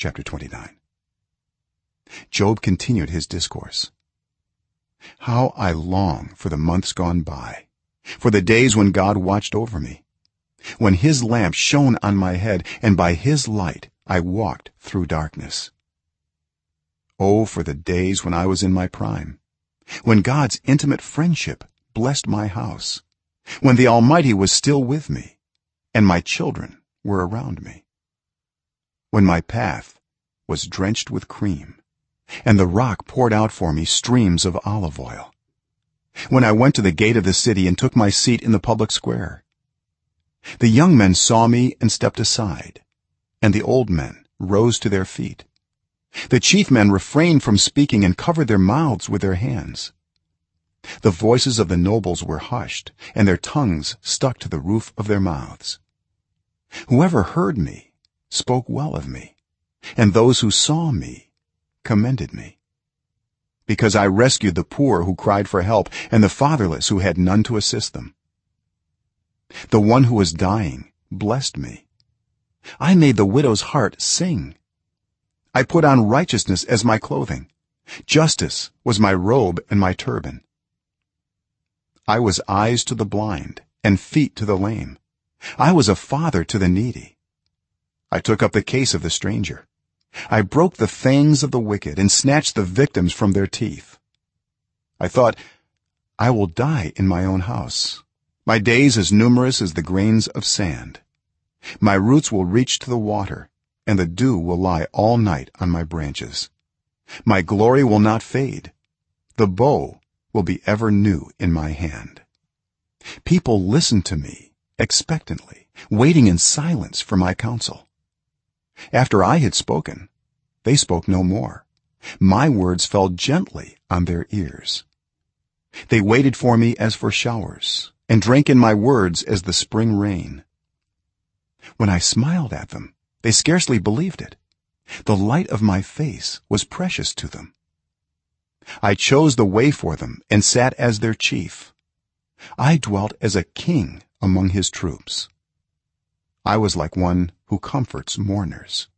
chapter 29 job continued his discourse. How i long for the months gone by for the days when god watched over me when his lamp shone on my head and by his light i walked through darkness. Oh for the days when i was in my prime when god's intimate friendship blessed my house when the almighty was still with me and my children were around me when my path was drenched with cream and the rock poured out for me streams of olive oil. When i went to the gate of the city and took my seat in the public square the young men saw me and stepped aside and the old men rose to their feet. The chief men refrained from speaking and covered their mouths with their hands. The voices of the nobles were hushed and their tongues stuck to the roof of their mouths. Whoever heard me spoke well of me and those who saw me commended me. Because i rescued the poor who cried for help and the fatherless who had none to assist them. The one who was dying blessed me. I made the widow's heart sing. I put on righteousness as my clothing. Justice was my robe and my turban. I was eyes to the blind and feet to the lame. I was a father to the needy i took up the case of the stranger. I broke the fangs of the wicked and snatched the victims from their teeth. I thought i will die in my own house. My days as numerous as the grains of sand. My roots will reach to the water and the dew will lie all night on my branches. My glory will not fade. The bow will be ever new in my hand. People listen to me expectantly waiting in silence for my counsel after i had spoken they spoke no more. My words fell gently on their ears. They waited for me as for showers and drank in my words as the spring rain. When i smiled at them they scarcely believed it. The light of my face was precious to them. I chose the way for them and sat as their chief. I dwelt as a king among his troops i was like one who comforts mourners